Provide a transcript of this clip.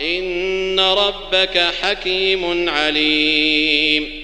إن ربك حكيم عليم.